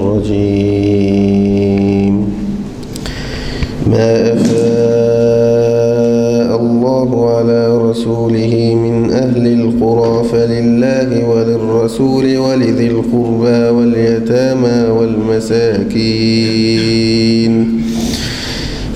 الرجيم. ما أفاء الله على رسوله من أهل القرى فلله وللرسول ولذي القربى واليتامى والمساكين.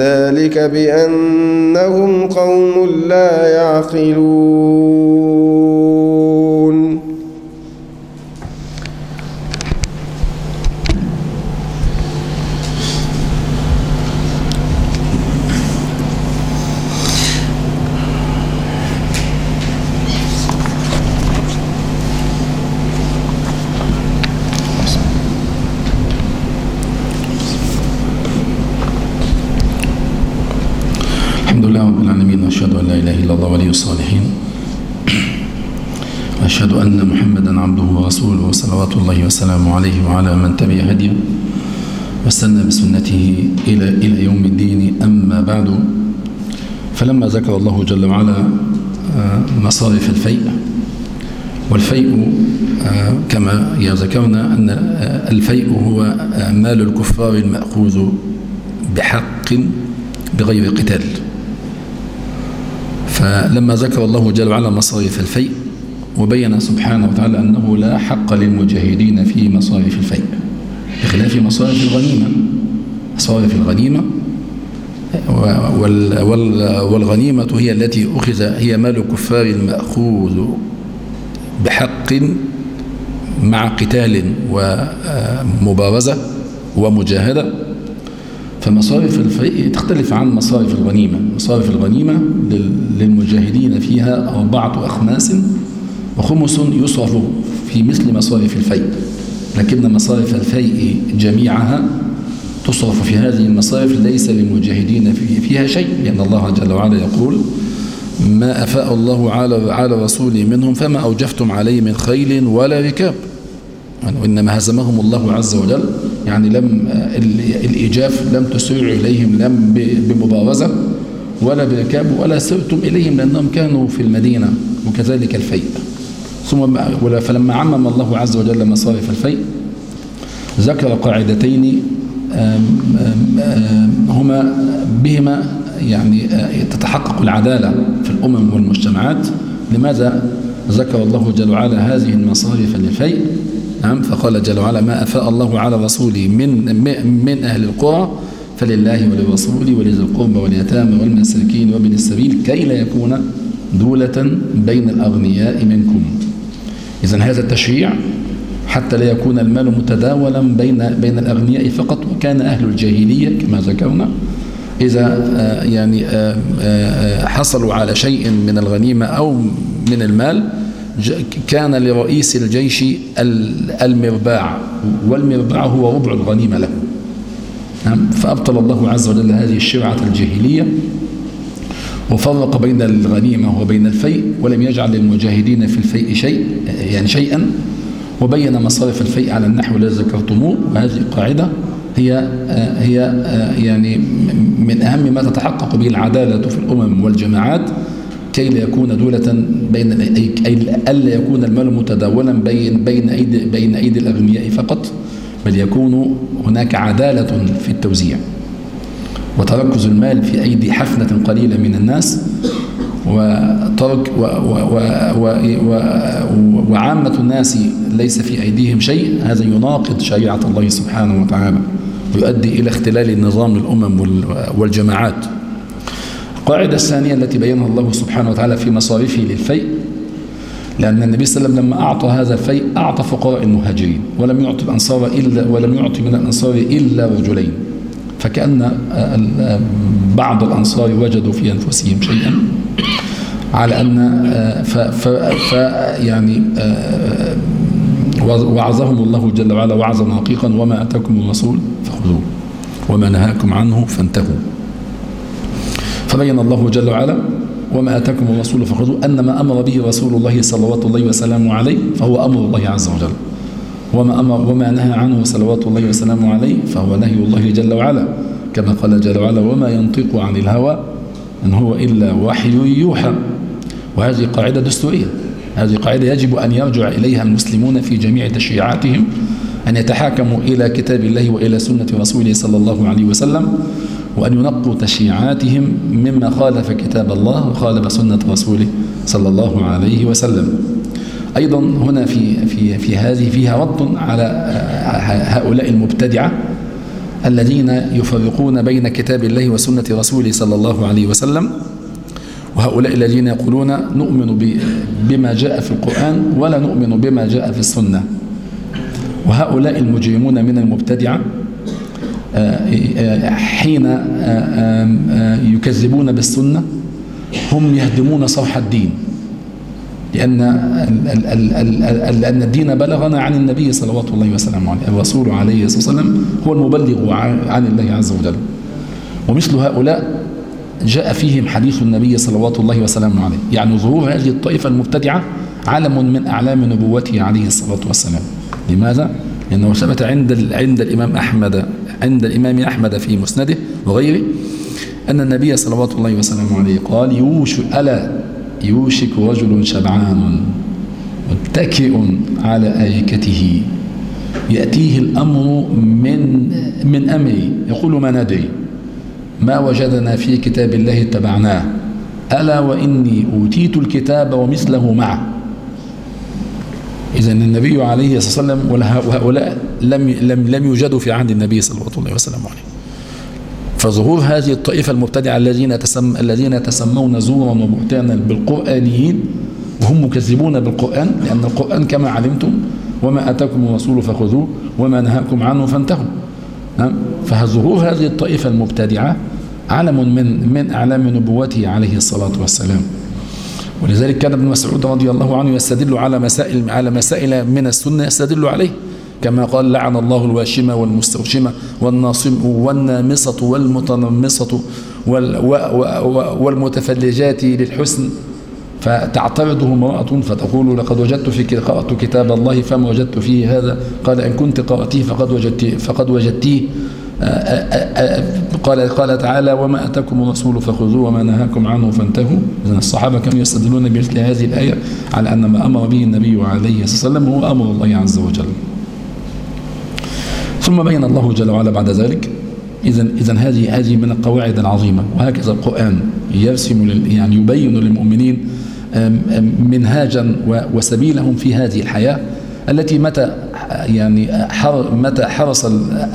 ذلك بأنهم قوم لا يعقلون. الله ولي الصالحين. واشهد أن محمدا عبده ورسوله وصلوات الله وسلامه عليه وعلى من تبع هديه. واستنى بسنته إلى إلى يوم الدين. أما بعد فلما ذكر الله جل وعلا آه، مصارف الفيء والفيء آه، كما ذكرنا أن آه، الفيء هو مال الكفار المأخوذ بحق بغير قتال. فلما ذكر الله جل وعلا مصارف الفيء وبين سبحانه وتعالى أنه لا حق للمجاهدين في مصارف الفيء. بخلاف مصارف الغنيمة. مصارف الغنيمة والغنيمة هي التي أخذ هي مال الكفار المأخوذ بحق مع قتال ومبارزة ومجاهدة. فمصارف الفريق تختلف عن مصارف الغنيمة. مصارف الغنيمة للمجاهدين فيها أربعة أخماس وخمس يصرف في مثل مصارف الفيء لكن مصارف الفيء جميعها تصرف في هذه المصارف ليس للمجاهدين فيها شيء لأن الله جل وعلا يقول ما أفاء الله على على رسوله منهم فما أوجفتم عليه من خيل ولا ركاب. وإنما هزمهم الله عز وجل يعني لم الإيجاف لم تسرعوا إليهم لم بمبارزة ولا بركاب ولا سرتم إليهم لأنهم كانوا في المدينة وكذلك الفيء. ثم فلما عمم الله عز وجل مصارف الفيء ذكر قاعدتين هما بهما يعني تتحقق العدالة في الأمم والمجتمعات. لماذا؟ ذكر الله جل وعلا هذه المصارف للفيء نعم فقال جل وعلا ما أفاء الله على رسوله من من أهل القرى فلله وللرسول ولذي القربى واليتامى والمساكين وابن السبيل كي لا يكون دولة بين الأغنياء منكم. إذا هذا التشريع حتى لا يكون المال متداولا بين بين الأغنياء فقط وكان أهل الجاهلية كما ذكرنا إذا آه، يعني آه، آه، حصلوا على شيء من الغنيمة أو من المال كان لرئيس الجيش المرباع والمرباع هو ربع الغنيمة له. نعم، فأبطل الله عز وجل هذه الشرعة الجاهلية وفرق بين الغنيمة وبين الفيء ولم يجعل للمجاهدين في الفيء شيء يعني شيئا وبين مصارف الفيء على النحو الذي ذكرتموه. وهذه قاعدة هي هي يعني من أهم ما تتحقق به العدالة في الأمم والجماعات. كي لا يكون دولة بين أي ألا يكون المال متداولا بين بين أيدي بين أيدي الأغنياء فقط بل يكون هناك عدالة في التوزيع وتركز المال في أيدي حفنة قليلة من الناس وترك و و و و وعامة الناس ليس في أيديهم شيء. هذا يناقض شريعة الله سبحانه وتعالى ويؤدي إلى اختلال نظام الأمم والجماعات. القاعدة الثانية التي بينها الله سبحانه وتعالى في مصارفه للفيء لأن النبي صلى الله عليه وسلم لما أعطى هذا الفيء أعطى فقراء المهاجرين ولم يعطي الأنصار إلا ولم يعطي من الأنصار إلا رجلين. فكأن بعض الأنصار وجدوا في أنفسهم شيئا على أن ف, ف, ف يعني وعظهم الله جل وعلا وعظا حقيقا وما أتاكم الرسول فخذوه وما نهاكم عنه فانتهوا. فبين الله جل وعلا وما أتاكم الرسول فخذوه أن ما أمر به رسول الله صلوات الله وسلامه عليه فهو أمر الله عز وجل. وما, أمر وما نهى عنه صلوات الله وسلامه عليه فهو نهي الله جل وعلا. كما قال جل وعلا وما ينطق عن الهوى إن هو إلا وحي يوحى. وهذه قاعدة دستورية. هذه قاعدة يجب أن يرجع إليها المسلمون في جميع تشريعاتهم أن يتحاكموا إلى كتاب الله وإلى سنة رسوله صلى الله عليه وسلم. وأن ينقوا تشريعاتهم مما خالف كتاب الله وخالف سنة رسوله صلى الله عليه وسلم. أيضا هنا في, في, في هذه فيها رد على هؤلاء المبتدعة الذين يفرقون بين كتاب الله وسنة رسوله صلى الله عليه وسلم وهؤلاء الذين يقولون نؤمن بما جاء في القرآن ولا نؤمن بما جاء في السنة. وهؤلاء المجرمون من المبتدعة حين يكذبون بالسنة هم يهدمون صرح الدين. لأن لأن الدين بلغنا عن النبي صلوات الله وسلامه عليه الرسول عليه الصلاة والسلام هو المبلغ عن الله عز وجل. ومثل هؤلاء جاء فيهم حديث النبي صلوات الله وسلامه عليه. يعني ظهور هذه الطائفة المبتدعة علم من أعلام نبوته عليه الصلاة والسلام. لماذا؟ لأنه ثبت عند عند الإمام أحمد عند الإمام أحمد في مسنده وغيره أن النبي صلوات الله وسلامه عليه قال يوشك ألا يوشك رجل شبعان متكئ على آيكته يأتيه الأمر من من أمري. يقول ما ندري. ما وجدنا في كتاب الله اتبعناه. ألا وإني أوتيت الكتاب ومثله معه. إذا النبي عليه الصلاة والسلام وهؤلاء لم لم لم يوجدوا في عهد النبي صلى الله عليه وسلم. عليه فظهور هذه الطائفة المبتدعة الذين تسم الذين يتسمون زورا وبهتانا بالقرآنيين وهم مكذبون بالقرآن لأن القرآن كما علمتم وما أتاكم الرسول فخذوه وما نهاكم عنه فانتهوا. نعم. فظهور هذه الطائفة المبتدعة علم من من أعلام نبوته عليه الصلاة والسلام. ولذلك كان ابن مسعود رضي الله عنه يستدل على مسائل على مسائل من السنة يستدل عليه كما قال لعن الله الواشمة والمستوشمة والناصم والنامصة والمتنمصة والمتفلجات للحسن. فتعترضه امرأة فتقول لقد وجدت في قرأت كتاب الله فما وجدت فيه هذا. قال إن كنت قرأتيه فقد وجدتيه فقد وجدتيه. قال قال تعالى وما أتاكم الرسول فخذوه وما نهاكم عنه فانتهوا. إذن الصحابة كانوا يستدلون بمثل هذه الآية على أن ما أمر به النبي عليه الصلاة والسلام هو أمر الله عز وجل. ثم بين الله جل وعلا بعد ذلك. إذا إذا هذه هذه من القواعد العظيمة. وهكذا القرآن يرسم يعني يبين للمؤمنين منهاجا وسبيلهم في هذه الحياة التي متى يعني متى حرص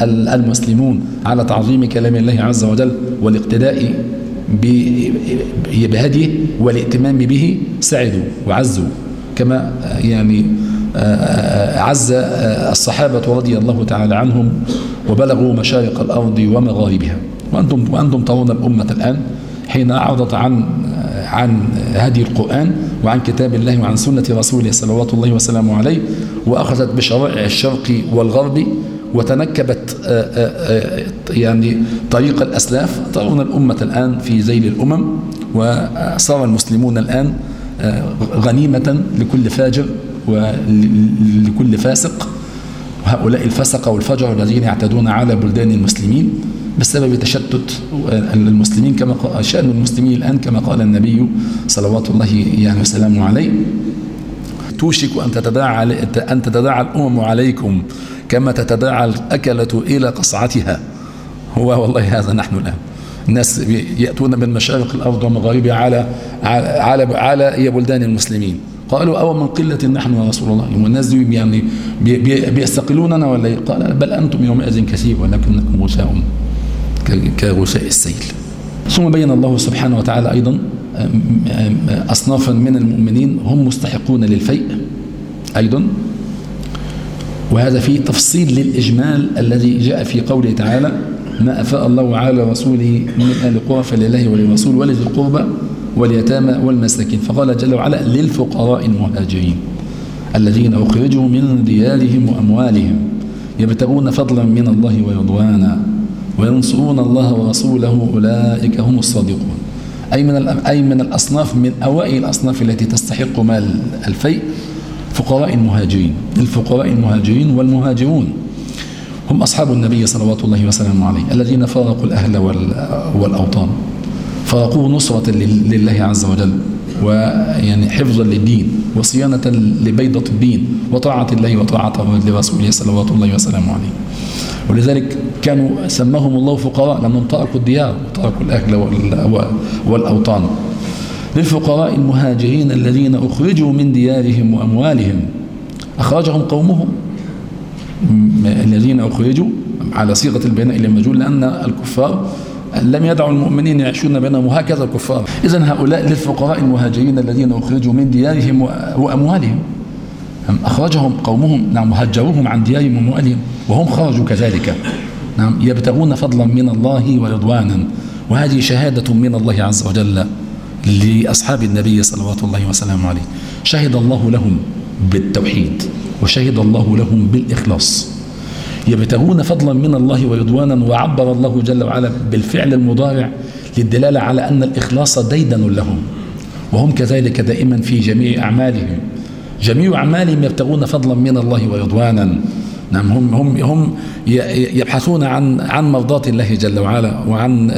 المسلمون على تعظيم كلام الله عز وجل والاقتداء بهديه والاهتمام به سعدوا وعزوا. كما يعني عز الصحابة رضي الله تعالى عنهم وبلغوا مشارق الأرض ومغاربها. وأنتم, وأنتم ترون الأمة الآن حين أعرضت عن عن هدي القرآن وعن كتاب الله وعن سنة رسوله صلوات الله وسلامه عليه وأخذت بشرائع الشرق والغرب وتنكبت يعني طريق الأسلاف. ترون الأمة الآن في ذيل الأمم وصار المسلمون الآن غنيمة لكل فاجر ولكل فاسق. وهؤلاء الفسقة والفجر الذين يعتدون على بلدان المسلمين. بسبب تشتت المسلمين كما شأن المسلمين الآن كما قال النبي صلوات الله يعني وسلامه عليه. توشك أن تتداعى أن تتداعى الأمم عليكم كما تتداعى الأكلة إلى قصعتها. هو والله هذا نحن الآن. الناس يأتون من مشارق الأرض ومغاربها على على على بلدان المسلمين. قالوا أو من قلة نحن يا رسول الله؟ والناس دي يعني بيستقلوننا ولا قال بل أنتم يومئذ كثير ولكنكم غثاء كغثاء السيل. ثم بين الله سبحانه وتعالى أيضا أصنافا من المؤمنين هم مستحقون للفيء أيضا. وهذا فيه تفصيل للإجمال الذي جاء في قوله تعالى ما أفاء الله على رسوله من أهل قرى فلله وللرسول ولذي القربى واليتامى والمساكين. فقال جل وعلا للفقراء المهاجرين الذين أخرجوا من ديارهم وأموالهم يبتغون فضلا من الله ورضوانا. وينصرون الله ورسوله أولئك هم الصادقون. أي من أي من الأصناف من أوائل الأصناف التي تستحق مال الفيء؟ فقراء المهاجرين. الفقراء المهاجرين والمهاجرون. هم أصحاب النبي صلوات الله وسلامه عليه الذين فارقوا الأهل والأوطان. فارقوه نصرة لله عز وجل. ويعني حفظا للدين وصيانة لبيضة الدين وطاعة الله وطاعة لرسوله صلوات الله وسلامه عليه. ولذلك كانوا سماهم الله فقراء لأنهم تركوا الديار وتركوا الأهل والأوطان. للفقراء المهاجرين الذين أخرجوا من ديارهم وأموالهم أخرجهم قومهم. الذين أخرجوا على صيغة البناء للمجهول لأن الكفار لم يدعوا المؤمنين يعيشون بينهم وهكذا الكفار. إذا هؤلاء للفقراء المهاجرين الذين أخرجوا من ديارهم وأموالهم. أخرجهم قومهم نعم هجروهم عن ديارهم وأموالهم وهم خرجوا كذلك. نعم يبتغون فضلا من الله ورضوانا. وهذه شهادة من الله عز وجل لأصحاب النبي صلوات الله وسلامه عليه. شهد الله لهم بالتوحيد وشهد الله لهم بالإخلاص. يبتغون فضلا من الله ورضوانا وعبر الله جل وعلا بالفعل المضارع للدلالة على أن الإخلاص ديدن لهم. وهم كذلك دائما في جميع أعمالهم. جميع أعمالهم يبتغون فضلا من الله ورضوانا. نعم هم هم هم يبحثون عن عن مرضات الله جل وعلا وعن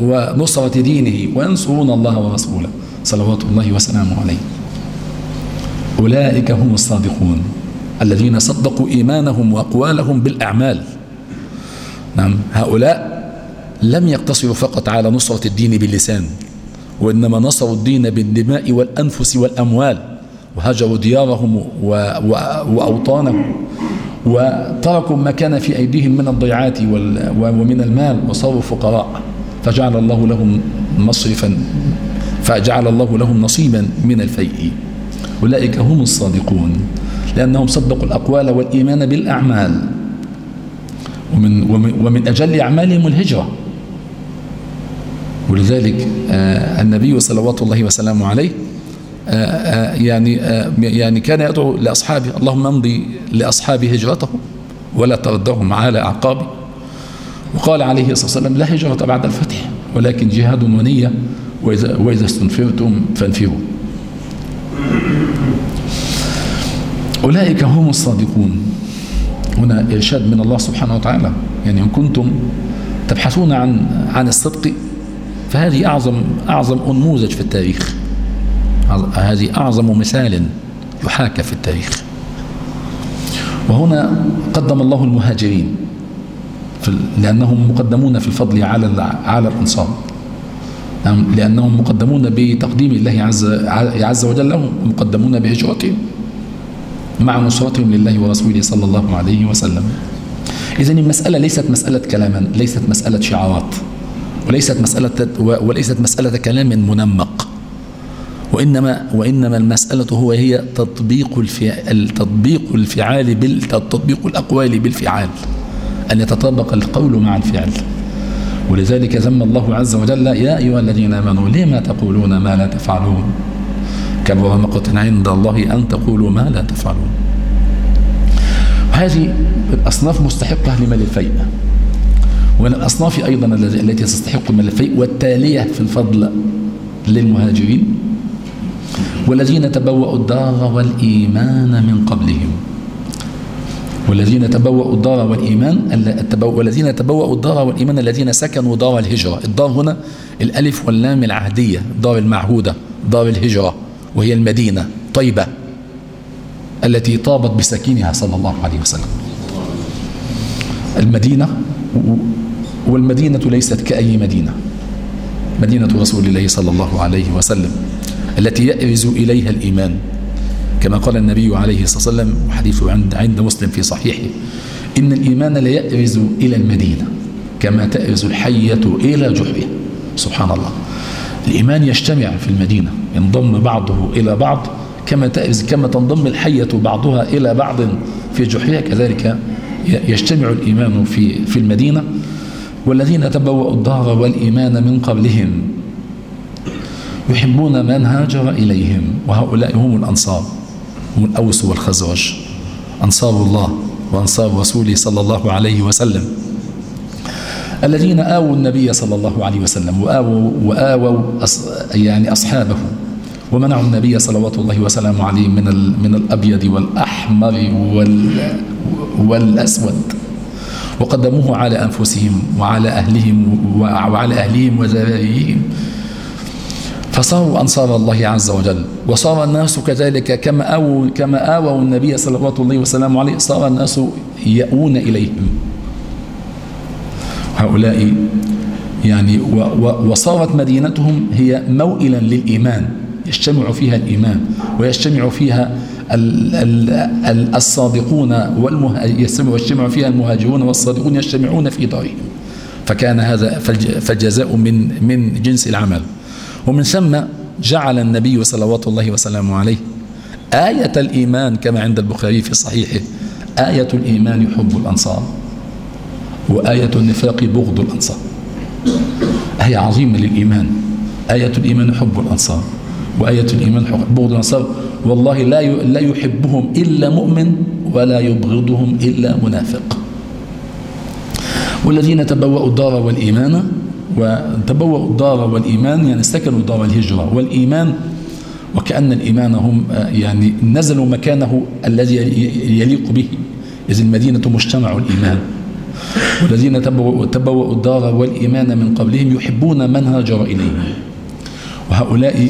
ونصرة دينه وينصرون الله ورسوله. صلوات الله وسلامه عليه. أولئك هم الصادقون. الذين صدقوا إيمانهم وأقوالهم بالأعمال. نعم هؤلاء لم يقتصروا فقط على نصرة الدين باللسان وإنما نصروا الدين بالدماء والأنفس والأموال وهجروا ديارهم وأوطانهم وتركوا ما كان في أيديهم من الضيعات ومن المال وصاروا فقراء. فجعل الله لهم مصرفا فجعل الله لهم نصيبا من الفيء. أولئك هم الصادقون. لأنهم صدقوا الأقوال والإيمان بالأعمال. ومن, ومن أجل أعمالهم الهجرة. ولذلك آه، النبي صلوات الله وسلامه عليه آه، آه، يعني يعني كان يدعو لأصحابه اللهم امضي لأصحابي هجرتهم ولا تردهم على أعقابي. وقال عليه الصلاة والسلام لا هجرة بعد الفتح ولكن جهاد ونية وإذا, وإذا استنفرتم فانفروا. أولئك هم الصادقون. هنا إرشاد من الله سبحانه وتعالى. يعني إن كنتم تبحثون عن عن الصدق فهذه أعظم أعظم أنموذج في التاريخ. هذه أعظم مثال يحاكى في التاريخ. وهنا قدم الله المهاجرين لأنهم مقدمون في الفضل على على الأنصار. نعم، لأنهم مقدمون بتقديم الله عز عز وجل لهم مقدمون بهجرتهم مع نصرتهم لله ورسوله صلى الله عليه وسلم. إذن المسألة ليست مسألة كلاما ليست مسألة شعارات وليست مسألة وليست مسألة كلام منمق. وإنما وإنما المسألة هو هي تطبيق الفعال تطبيق الفعال بال تطبيق الأقوال بالفعال أن يتطابق القول مع الفعل. ولذلك ذم الله عز وجل يا أيها الذين آمنوا لما تقولون ما لا تفعلون؟ كبر مقتا عند الله أن تقولوا ما لا تفعلون. وهذه الأصناف مستحقة لمال الفيء. ومن الأصناف أيضا التي تستحق من الفيء والتالية في الفضل للمهاجرين والذين تبوأوا الدار والإيمان من قبلهم. والذين تبوأوا الدار والإيمان والذين تبوأوا الدار والإيمان الذين سكنوا دار الهجرة. الدار هنا الألف واللام العهدية دار المعهودة دار الهجرة. وهي المدينة طيبة التي طابت بسكينها صلى الله عليه وسلم. المدينة والمدينة ليست كأي مدينة. مدينة رسول الله صلى الله عليه وسلم التي يأرز إليها الإيمان. كما قال النبي عليه الصلاة والسلام وحديثه عند, عند مسلم في صحيحه إن الإيمان لا يأرز إلى المدينة كما تأرز الحية إلى جحرها. سبحان الله. الإيمان يجتمع في المدينة ينضم بعضه إلى بعض كما كما تنضم الحية بعضها إلى بعض في جحرها كذلك يجتمع الإيمان في في المدينة. والذين تبوأوا الدار والإيمان من قبلهم يحبون من هاجر إليهم وهؤلاء هم الأنصار هم الأوس والخزرج أنصار الله وأنصار رسوله صلى الله عليه وسلم. الذين آووا النبي صلى الله عليه وسلم وآووا, وآووا يعني أصحابه ومنعوا النبي صلوات الله وسلامه عليه من من الأبيض والأحمر والأسود. وقدموه على أنفسهم وعلى أهلهم وعلى أهلهم وزراريهم فصاروا أنصار الله عز وجل. وصار الناس كذلك كما آووا كما آووا النبي صلوات الله وسلامه عليه صار الناس يأوون إليهم. هؤلاء يعني وصارت مدينتهم هي موئلا للإيمان يجتمع فيها الإيمان ويجتمع فيها الصادقون يجتمع فيها المهاجرون والصادقون يجتمعون في دارهم. فكان هذا فالجزاء من من جنس العمل. ومن ثم جعل النبي صلوات الله وسلامه عليه آية الإيمان كما عند البخاري في صحيحه آية الإيمان حب الأنصار. وآية النفاق بغض الأنصار. آية عظيمة للإيمان. آية الإيمان حب الأنصار. وآية الإيمان بغض الأنصار. والله لا لا يحبهم إلا مؤمن ولا يبغضهم إلا منافق. والذين تبوأوا الدار والإيمان وتبوأوا الدار والإيمان يعني سكنوا دار الهجرة. والإيمان وكأن الإيمان هم يعني نزلوا مكانه الذي يليق به. إذ المدينة مجتمع الإيمان. والذين تبوأوا الدار والإيمان من قبلهم يحبون من هاجر إليهم وهؤلاء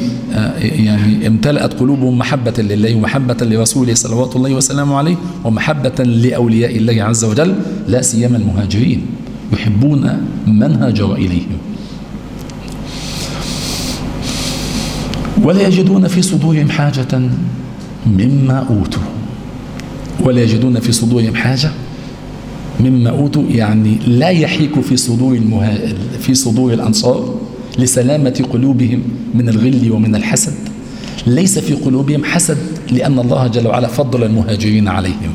يعني امتلأت قلوبهم محبة لله ومحبة لرسوله صلوات الله وسلامه عليه ومحبة لأولياء الله عز وجل لا سيما المهاجرين. يحبون من هاجر إليهم. ولا يجدون في صدورهم حاجة مما أوتوا. ولا يجدون في صدورهم حاجة مما أوتوا يعني لا يحيك في صدور المها... في صدور الأنصار لسلامة قلوبهم من الغل ومن الحسد. ليس في قلوبهم حسد لأن الله جل وعلا فضل المهاجرين عليهم.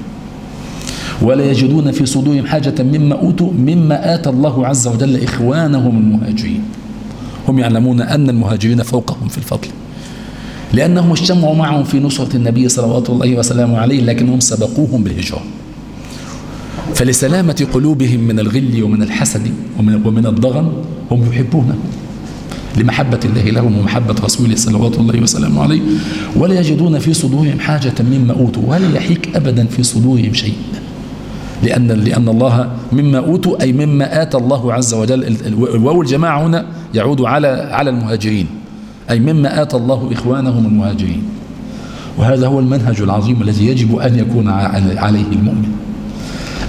ولا يجدون في صدورهم حاجة مما أوتوا مما آتى الله عز وجل إخوانهم المهاجرين. هم يعلمون أن المهاجرين فوقهم في الفضل. لأنهم اجتمعوا معهم في نصرة النبي صلوات الله وسلامه عليه لكنهم سبقوهم بالهجرة. فلسلامة قلوبهم من الغل ومن الحسد ومن, ومن الضغن هم يحبونه لمحبة الله لهم ومحبة رسوله صلوات الله وسلامه عليه ولا يجدون في صدورهم حاجة مما أوتوا ولا يحيك أبدا في صدورهم شيء لأن لأن الله مما أوتوا أي مما آتى الله عز وجل. الواو الجماعة هنا يعود على على المهاجرين أي مما آتى الله إخوانهم المهاجرين. وهذا هو المنهج العظيم الذي يجب أن يكون عليه المؤمن.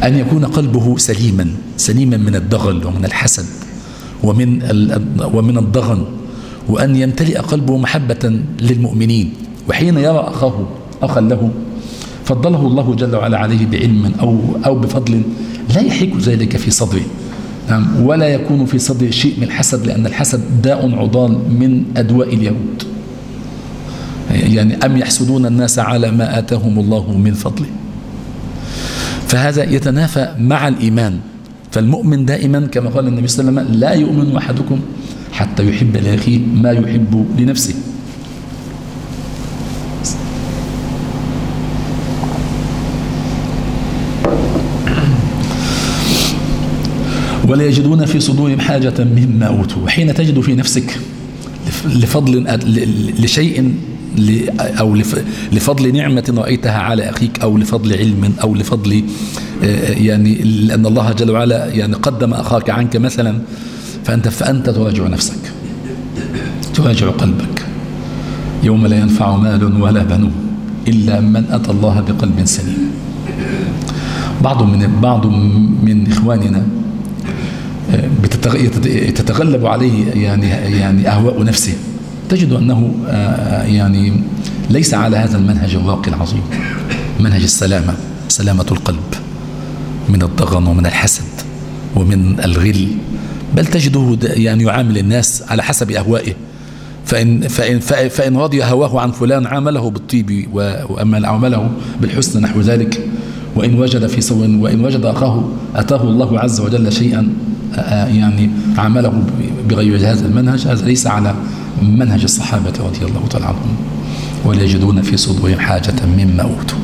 أن يكون قلبه سليما سليما من الدغل ومن الحسد ومن ومن الضغن وأن يمتلئ قلبه محبة للمؤمنين وحين يرى أخاه أخا له فضله الله جل وعلا عليه بعلم أو, أو بفضل لا يحيك ذلك في صدره نعم ولا يكون في صدره شيء من الحسد لأن الحسد داء عضال من أدواء اليهود. يعني أم يحسدون الناس على ما آتاهم الله من فضله؟ فهذا يتنافى مع الإيمان. فالمؤمن دائما كما قال النبي صلى الله عليه وسلم لا يؤمن أحدكم حتى يحب لأخيه ما يحب لنفسه. ولا يجدون في صدورهم حاجة مما أوتوا. حين تجد في نفسك لفضل لشيء أو لفضل نعمة رأيتها على أخيك أو لفضل علم أو لفضل يعني لأن الله جل وعلا يعني قدم أخاك عنك مثلا فأنت فأنت تراجع نفسك. تراجع قلبك. يوم لا ينفع مال ولا بنون إلا من أتى الله بقلب سليم. بعض من بعض من إخواننا تتغلب عليه يعني يعني أهواء نفسه. تجد أنه يعني ليس على هذا المنهج الراقي العظيم. منهج السلامة سلامة القلب من الضغن ومن الحسد ومن الغل. بل تجده يعني يعامل الناس على حسب أهوائه. فإن, فإن, فإن رضي هواه عن فلان عامله بالطيب وأما عامله بالحسن نحو ذلك. وإن وجد في سوء وإن وجد أخاه أتاه الله عز وجل شيئا يعني عامله بغير هذا المنهج. هذا ليس على منهج الصحابة رضي الله تعالى عنهم. ولا يجدون في صدورهم حاجة مما أوتوا.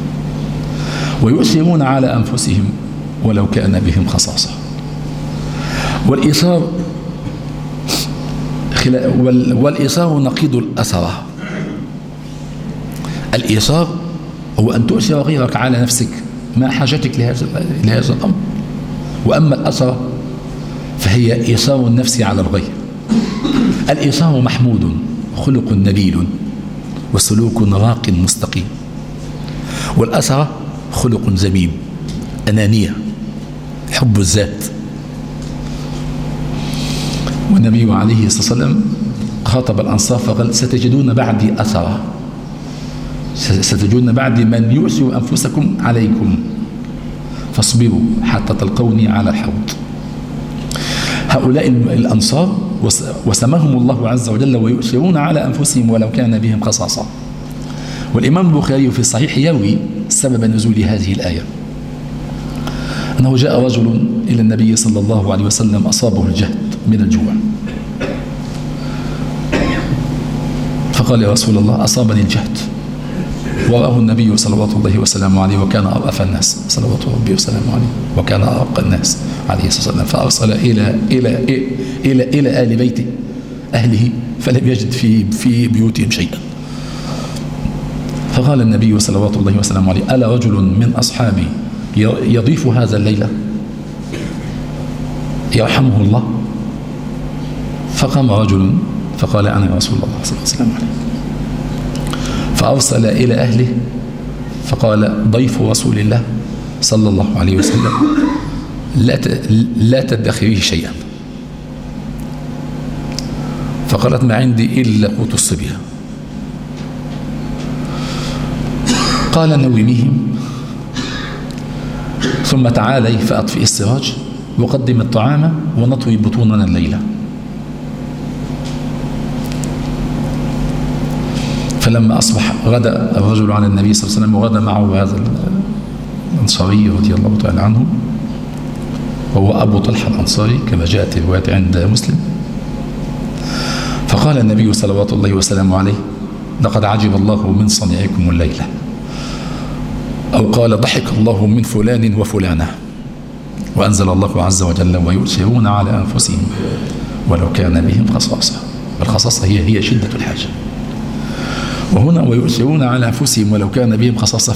ويؤثرون على أنفسهم ولو كان بهم خصاصة. والإيثار والإيثار نقيض الأثرة الإيثار هو أن تؤثر غيرك على نفسك مع حاجتك لهذا لهذا الأمر. وأما الأثرة فهي إيثار النفس على الغير. الإيثار محمود خلق نبيل وسلوك راق مستقيم. والأثرة خلق ذميم أنانية حب الذات. والنبي عليه الصلاة والسلام خاطب الأنصار فقال ستجدون بعدي أثرا. ستجدون بعدي من يؤسر أنفسكم عليكم. فاصبروا حتى تلقوني على الحوض. هؤلاء الأنصار وسمهم الله عز وجل ويؤثرون على أنفسهم ولو كان بهم خصاصة والإمام البخاري في الصحيح يروي سبب نزول هذه الآية. أنه جاء رجل إلى النبي صلى الله عليه وسلم أصابه الجهد من الجوع. فقال يا رسول الله أصابني الجهد. ورآه النبي صلوات الله وسلامه عليه وكان أرأف الناس. صلوات ربي وسلامه عليه وكان أرق الناس. عليه الصلاة والسلام. فأرسل إلى إلى إلى إلى, آل بيته أهله فلم يجد في في بيوتهم شيئا. فقال النبي صلوات الله وسلامه عليه ألا رجل من أصحابي يضيف هذا الليلة يرحمه الله؟ فقام رجل فقال أنا رسول الله صلى الله عليه وسلم. فأرسل إلى أهله فقال ضيف رسول الله صلى الله عليه وسلم. لا لا تدخريه شيئا. فقالت ما عندي إلا قوت الصبية قال نوميهم. ثم تعالي فأطفئ السراج وقدم الطعام ونطوي بطوننا الليلة. فلما أصبح غدا الرجل على النبي صلى الله عليه وسلم وغدا معه هذا الأنصاري رضي الله تعالى عنه وهو أبو طلحة الأنصاري كما جاءت الرواية عند مسلم. فقال النبي صلوات الله وسلامه عليه لقد عجب الله من صنيعكم الليلة. أو قال ضحك الله من فلان وفلانة. وأنزل الله عز وجل ويؤثرون على أنفسهم ولو كان بهم خصاصة. والخصاصة هي هي شدة الحاجة. وهنا ويؤثرون على أنفسهم ولو كان بهم خصاصة.